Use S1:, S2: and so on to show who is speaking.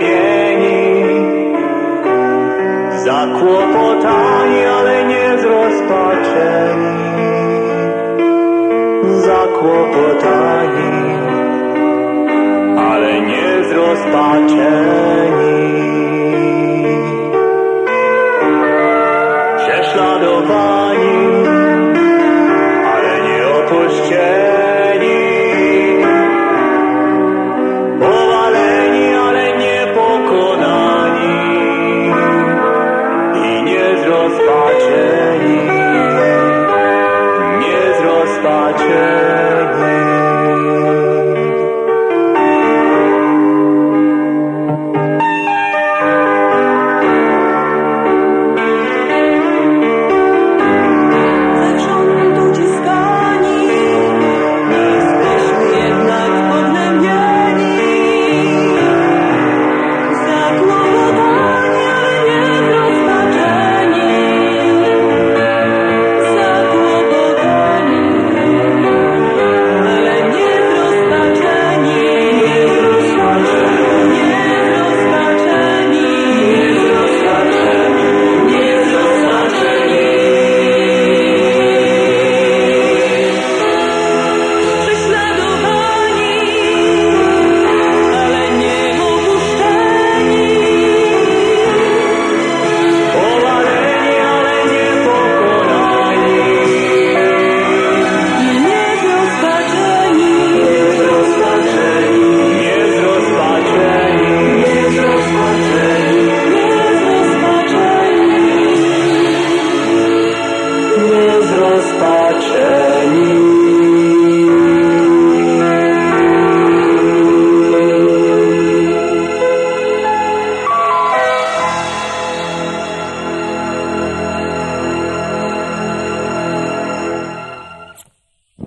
S1: گے زاکو پوچھائی روز پہ زاکو پوچھائی آلگے روز پہ